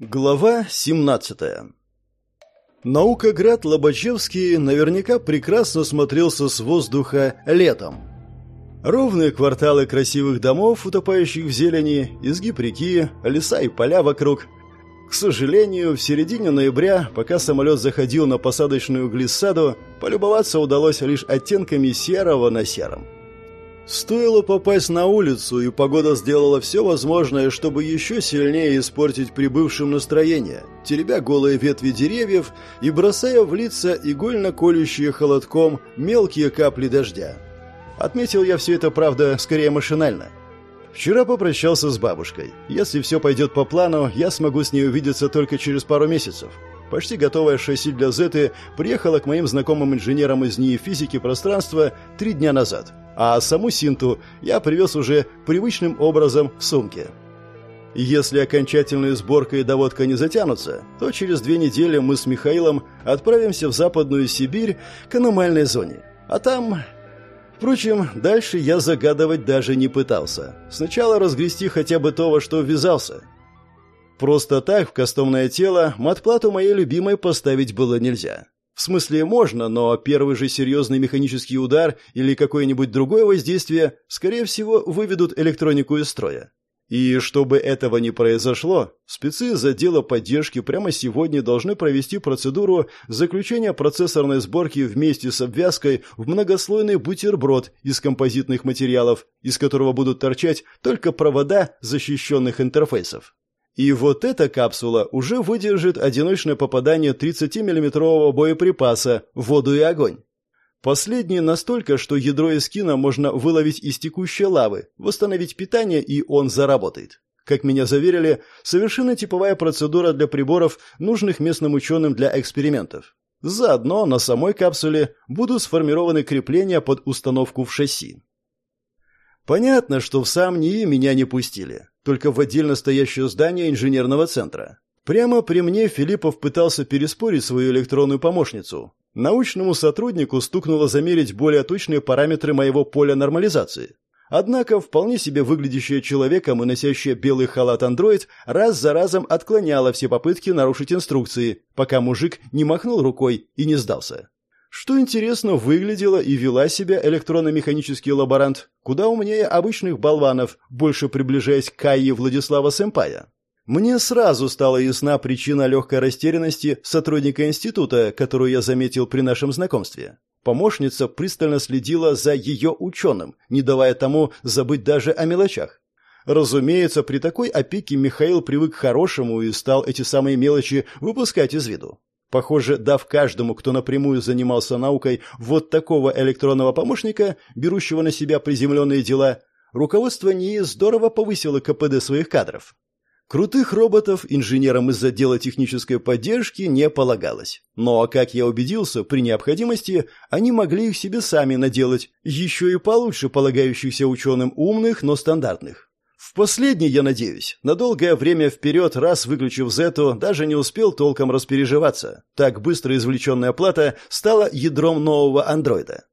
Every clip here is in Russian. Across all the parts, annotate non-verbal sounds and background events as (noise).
Глава 17 Наукоград Лобачевский наверняка прекрасно смотрелся с воздуха летом. Ровные кварталы красивых домов, утопающих в зелени, изгиб реки, леса и поля вокруг. К сожалению, в середине ноября, пока самолет заходил на посадочную глиссаду, полюбоваться удалось лишь оттенками серого на сером. Стоило попасть на улицу, и погода сделала все возможное, чтобы еще сильнее испортить прибывшим настроение, теребя голые ветви деревьев и бросая в лица игольно колющие холодком мелкие капли дождя. Отметил я все это, правда, скорее машинально. Вчера попрощался с бабушкой. Если все пойдет по плану, я смогу с ней увидеться только через пару месяцев. Почти готовая шасси для Зеты приехала к моим знакомым инженерам из НИИ физики пространства три дня назад – а саму Синту я привез уже привычным образом в сумке. Если окончательная сборка и доводка не затянутся, то через две недели мы с Михаилом отправимся в Западную Сибирь к аномальной зоне. А там... Впрочем, дальше я загадывать даже не пытался. Сначала разгрести хотя бы то, во что ввязался. Просто так в кастомное тело матплату моей любимой поставить было нельзя. В смысле можно, но первый же серьезный механический удар или какое-нибудь другое воздействие, скорее всего, выведут электронику из строя. И чтобы этого не произошло, спецы из отдела поддержки прямо сегодня должны провести процедуру заключения процессорной сборки вместе с обвязкой в многослойный бутерброд из композитных материалов, из которого будут торчать только провода защищенных интерфейсов. И вот эта капсула уже выдержит одиночное попадание 30-миллиметрового боеприпаса в воду и огонь. Последний настолько, что ядро эскина можно выловить из текущей лавы, восстановить питание, и он заработает. Как меня заверили, совершенно типовая процедура для приборов, нужных местным ученым для экспериментов. Заодно на самой капсуле будут сформированы крепления под установку в шасси. Понятно, что в сам НИИ меня не пустили только в отдельно стоящее здание инженерного центра. Прямо при мне Филиппов пытался переспорить свою электронную помощницу. Научному сотруднику стукнуло замерить более точные параметры моего поля нормализации. Однако вполне себе выглядящая человеком и носящая белый халат андроид раз за разом отклоняла все попытки нарушить инструкции, пока мужик не махнул рукой и не сдался. Что интересно, выглядела и вела себя электронно-механический лаборант куда умнее обычных болванов, больше приближаясь к Кайе Владислава Сэмпая. Мне сразу стала ясна причина легкой растерянности сотрудника института, которую я заметил при нашем знакомстве. Помощница пристально следила за ее ученым, не давая тому забыть даже о мелочах. Разумеется, при такой опеке Михаил привык к хорошему и стал эти самые мелочи выпускать из виду. Похоже, дав каждому, кто напрямую занимался наукой, вот такого электронного помощника, берущего на себя приземленные дела, руководство НИИ здорово повысило КПД своих кадров. Крутых роботов инженерам из отдела технической поддержки не полагалось. Но, как я убедился, при необходимости они могли их себе сами наделать, еще и получше полагающихся ученым умных, но стандартных. В последний, я надеюсь, на долгое время вперед, раз выключив Зету, даже не успел толком распереживаться. Так быстро извлеченная плата стала ядром нового андроида.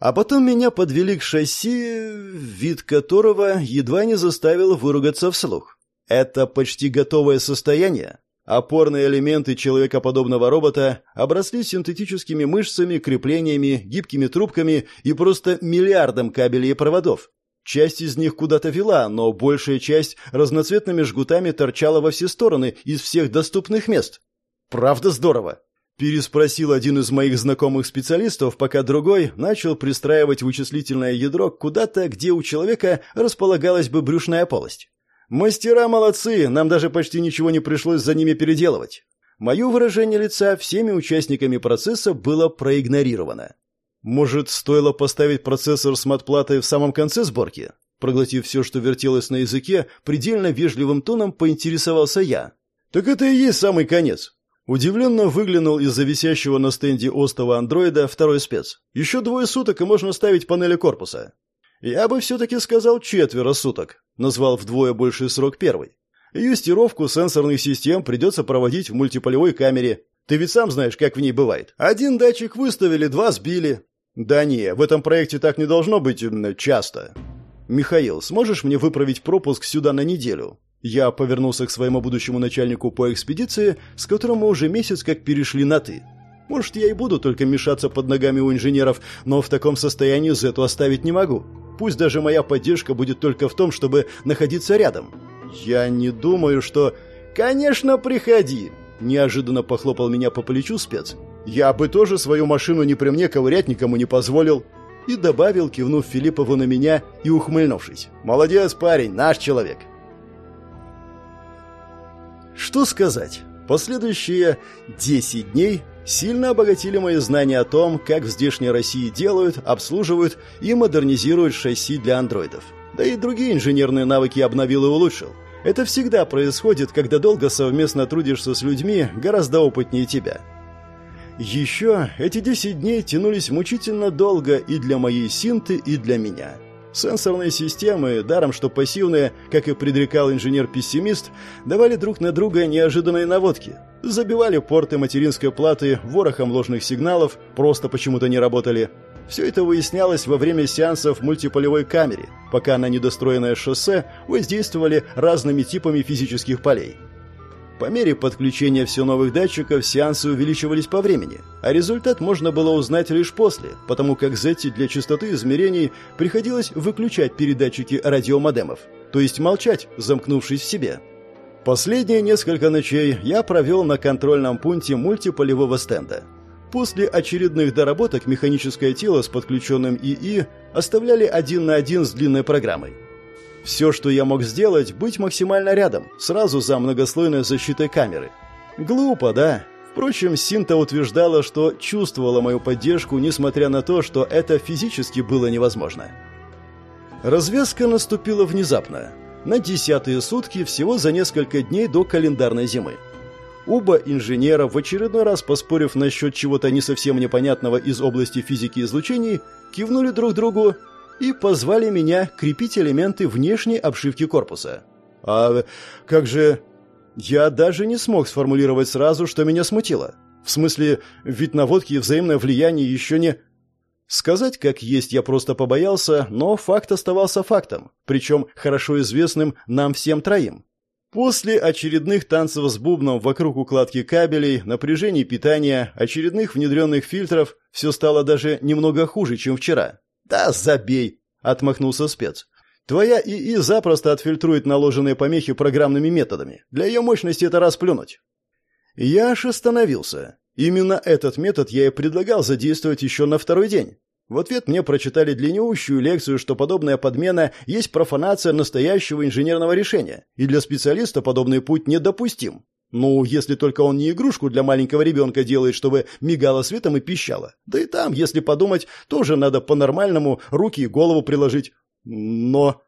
А потом меня подвели к шасси, вид которого едва не заставил выругаться вслух. Это почти готовое состояние. Опорные элементы человекоподобного робота обросли синтетическими мышцами, креплениями, гибкими трубками и просто миллиардом кабелей и проводов, Часть из них куда-то вела, но большая часть разноцветными жгутами торчала во все стороны из всех доступных мест. Правда здорово. Переспросил один из моих знакомых специалистов, пока другой начал пристраивать вычислительное ядро куда-то, где у человека располагалась бы брюшная полость. Мастера молодцы, нам даже почти ничего не пришлось за ними переделывать. Мое выражение лица всеми участниками процесса было проигнорировано. Может, стоило поставить процессор с матплатой в самом конце сборки? Проглотив все, что вертелось на языке, предельно вежливым тоном поинтересовался я. Так это и есть самый конец. Удивленно выглянул из-за висящего на стенде остова андроида второй спец. Еще двое суток, и можно ставить панели корпуса. Я бы все-таки сказал четверо суток, назвал вдвое больший срок первый. Юстировку сенсорных систем придется проводить в мультиполевой камере. Ты ведь сам знаешь, как в ней бывает. Один датчик выставили, два сбили. Да не, в этом проекте так не должно быть часто. Михаил, сможешь мне выправить пропуск сюда на неделю? Я повернулся к своему будущему начальнику по экспедиции, с которым мы уже месяц как перешли на «ты». Может, я и буду только мешаться под ногами у инженеров, но в таком состоянии Зету оставить не могу. Пусть даже моя поддержка будет только в том, чтобы находиться рядом. Я не думаю, что... «Конечно, приходи!» Неожиданно похлопал меня по плечу спец. «Я бы тоже свою машину не при мне ковырять никому не позволил». И добавил, кивнув Филиппову на меня и ухмыльнувшись. «Молодец, парень, наш человек». Что сказать? Последующие 10 дней сильно обогатили мои знания о том, как в здешней России делают, обслуживают и модернизируют шасси для андроидов. Да и другие инженерные навыки обновил и улучшил. Это всегда происходит, когда долго совместно трудишься с людьми, гораздо опытнее тебя. Еще эти 10 дней тянулись мучительно долго и для моей синты, и для меня. Сенсорные системы, даром что пассивные, как и предрекал инженер-пессимист, давали друг на друга неожиданные наводки. Забивали порты материнской платы ворохом ложных сигналов, просто почему-то не работали. Все это выяснялось во время сеансов в мультиполевой камере, пока на недостроенное шоссе воздействовали разными типами физических полей. По мере подключения все новых датчиков сеансы увеличивались по времени, а результат можно было узнать лишь после, потому как Зетти для частоты измерений приходилось выключать передатчики радиомодемов, то есть молчать, замкнувшись в себе. Последние несколько ночей я провел на контрольном пункте мультиполевого стенда. После очередных доработок механическое тело с подключенным ИИ оставляли один на один с длинной программой. Все, что я мог сделать, быть максимально рядом, сразу за многослойной защитой камеры. Глупо, да? Впрочем, Синта утверждала, что чувствовала мою поддержку, несмотря на то, что это физически было невозможно. Развязка наступила внезапно. На десятые сутки всего за несколько дней до календарной зимы. Оба инженера, в очередной раз поспорив насчет чего-то не совсем непонятного из области физики излучений, кивнули друг другу и позвали меня крепить элементы внешней обшивки корпуса. А как же... Я даже не смог сформулировать сразу, что меня смутило. В смысле, ведь наводки и взаимное влияние еще не... Сказать, как есть, я просто побоялся, но факт оставался фактом, причем хорошо известным нам всем троим. После очередных танцев с бубном вокруг укладки кабелей, напряжений питания, очередных внедренных фильтров, все стало даже немного хуже, чем вчера. «Да забей!» — отмахнулся спец. «Твоя ИИ запросто отфильтрует наложенные помехи программными методами. Для ее мощности это расплюнуть». Я аж остановился. Именно этот метод я и предлагал задействовать еще на второй день. В ответ мне прочитали длиннющую лекцию, что подобная подмена есть профанация настоящего инженерного решения, и для специалиста подобный путь недопустим. Ну, если только он не игрушку для маленького ребенка делает, чтобы мигало светом и пищало. Да и там, если подумать, тоже надо по-нормальному руки и голову приложить. Но...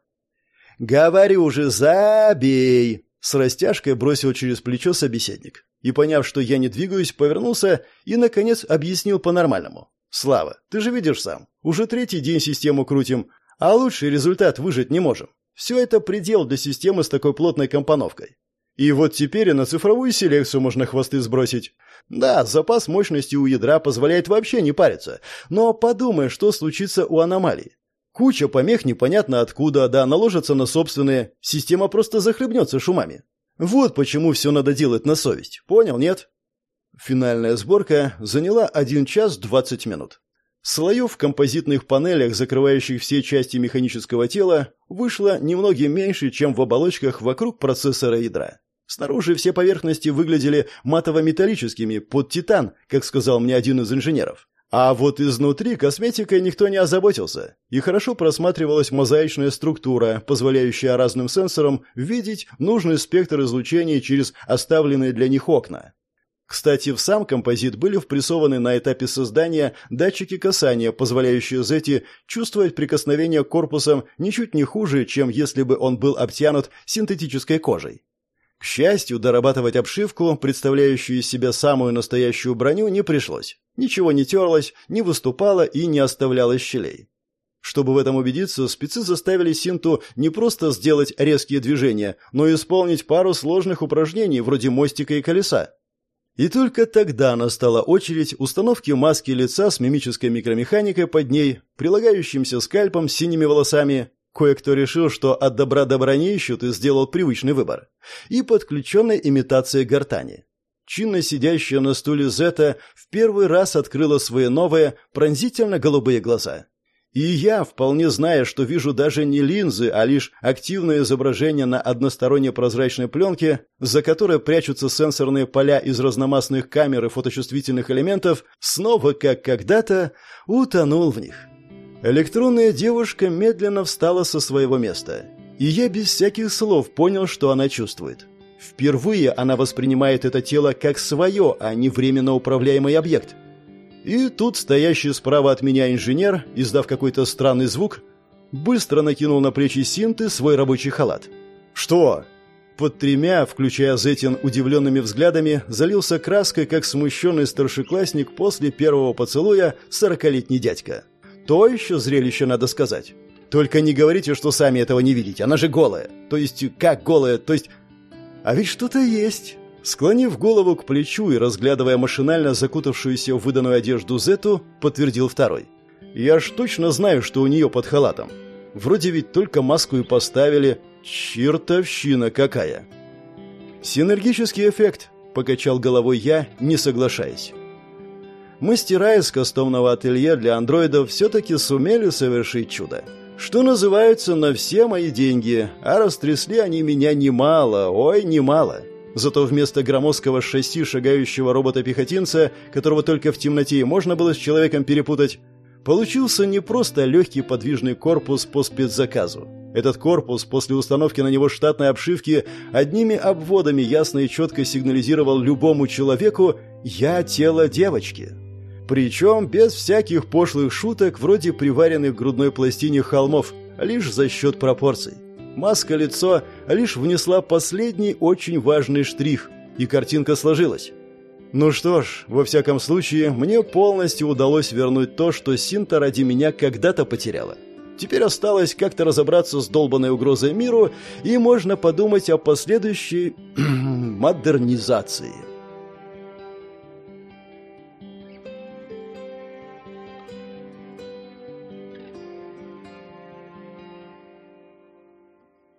«Говорю же, забей!» С растяжкой бросил через плечо собеседник. И, поняв, что я не двигаюсь, повернулся и, наконец, объяснил по-нормальному. «Слава, ты же видишь сам. Уже третий день систему крутим, а лучший результат выжить не можем. Все это предел для системы с такой плотной компоновкой. И вот теперь и на цифровую селекцию можно хвосты сбросить. Да, запас мощности у ядра позволяет вообще не париться. Но подумай, что случится у аномалий. Куча помех непонятно откуда, да наложатся на собственные. Система просто захлебнется шумами. Вот почему все надо делать на совесть. Понял, нет? Финальная сборка заняла 1 час 20 минут. Слоев в композитных панелях, закрывающих все части механического тела, вышло немногим меньше, чем в оболочках вокруг процессора ядра. Снаружи все поверхности выглядели матово-металлическими, под титан, как сказал мне один из инженеров. А вот изнутри косметикой никто не озаботился, и хорошо просматривалась мозаичная структура, позволяющая разным сенсорам видеть нужный спектр излучений через оставленные для них окна. Кстати, в сам композит были впрессованы на этапе создания датчики касания, позволяющие Зети чувствовать прикосновение к корпусам ничуть не хуже, чем если бы он был обтянут синтетической кожей. К счастью, дорабатывать обшивку, представляющую из себя самую настоящую броню, не пришлось. Ничего не терлось, не выступало и не оставляло щелей. Чтобы в этом убедиться, спецы заставили Синту не просто сделать резкие движения, но и исполнить пару сложных упражнений вроде мостика и колеса. И только тогда настала очередь установки маски лица с мимической микромеханикой под ней, прилагающимся скальпом с синими волосами, Кое-кто решил, что от добра добра не ищут и сделал привычный выбор. И подключенная имитация гортани. Чинно сидящая на стуле Зета в первый раз открыла свои новые, пронзительно-голубые глаза. И я, вполне зная, что вижу даже не линзы, а лишь активное изображение на односторонней прозрачной пленке, за которой прячутся сенсорные поля из разномастных камер и фоточувствительных элементов, снова, как когда-то, утонул в них. Электронная девушка медленно встала со своего места, и я без всяких слов понял, что она чувствует. Впервые она воспринимает это тело как свое, а не временно управляемый объект – и тут стоящий справа от меня инженер, издав какой-то странный звук, быстро накинул на плечи Синты свой рабочий халат. «Что?» Под тремя, включая Зетин удивленными взглядами, залился краской, как смущенный старшеклассник после первого поцелуя сорокалетний дядька. То еще зрелище, надо сказать. Только не говорите, что сами этого не видите, она же голая. То есть, как голая, то есть... А ведь что-то есть. Склонив голову к плечу и разглядывая машинально закутавшуюся в выданную одежду Зету, подтвердил второй. «Я ж точно знаю, что у нее под халатом. Вроде ведь только маску и поставили. Чертовщина какая!» «Синергический эффект», — покачал головой я, не соглашаясь. Мастера из кастомного ателье для андроидов все-таки сумели совершить чудо. Что называется, на все мои деньги, а растрясли они меня немало, ой, немало. Зато вместо громоздкого шасси шагающего робота-пехотинца, которого только в темноте можно было с человеком перепутать, получился не просто легкий подвижный корпус по спецзаказу. Этот корпус после установки на него штатной обшивки одними обводами ясно и четко сигнализировал любому человеку «Я тело девочки». Причем без всяких пошлых шуток вроде приваренных к грудной пластине холмов, лишь за счет пропорций. Маска-лицо лишь внесла последний очень важный штрих, и картинка сложилась. Ну что ж, во всяком случае, мне полностью удалось вернуть то, что Синта ради меня когда-то потеряла. Теперь осталось как-то разобраться с долбанной угрозой миру, и можно подумать о последующей (clears throat) модернизации.